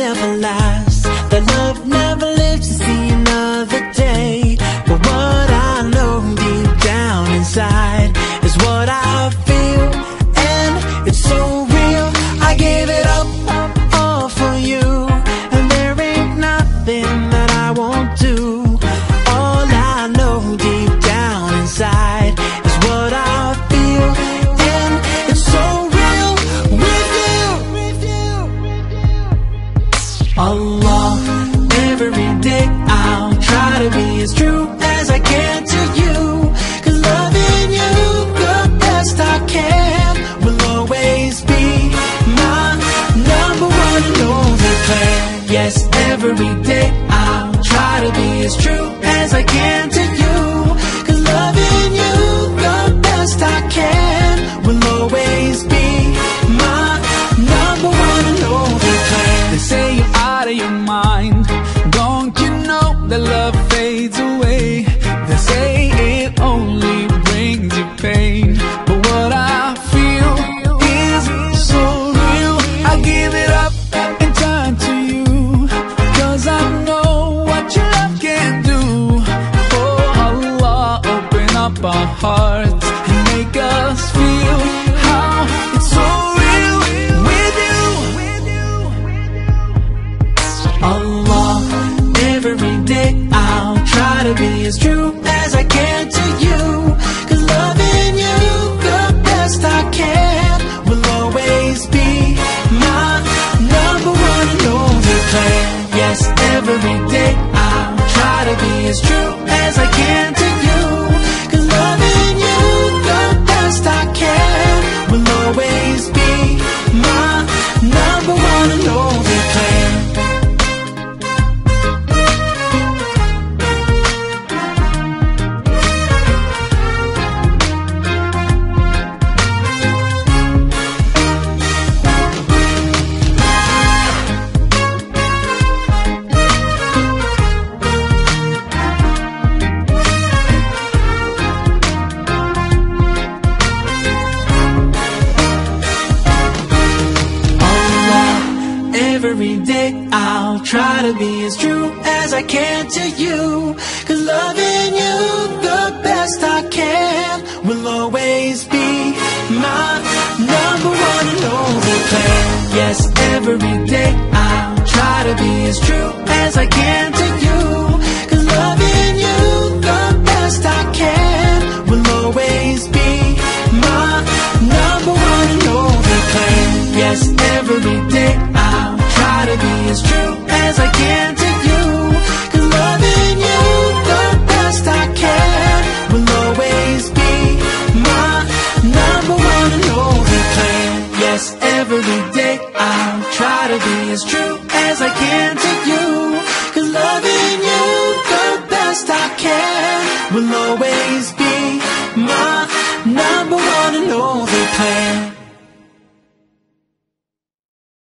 never lasts. That love never lives Allah, every day I'll try to be as true as I can to you. Cause loving you the best I can will always be my number one and only plan. Yes, every day I'll try to be as true as I can to you. Our hearts and make us feel how it's so real with you. Every day I'll try to be as true as I can to you. Cause loving you the best I can will always be my number one plan. Yes, every day I'll try to be as true every day I'll try to be as true as I can to you. Cause loving you the best I can will always be my number one and only plan. Yes, every day I'll try to be as true as I can be as true as I can to you. Cause loving you the best I can will always